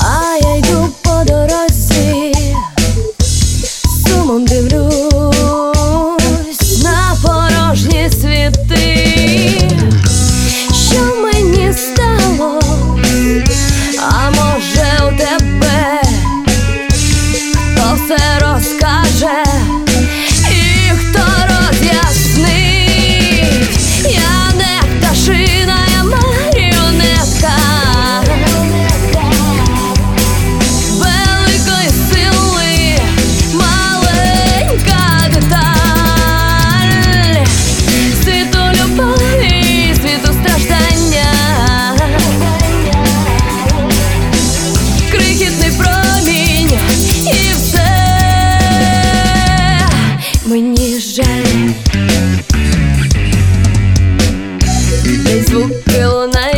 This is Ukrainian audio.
А я йду по дорозі, сумом дивлюсь. Звук крыло на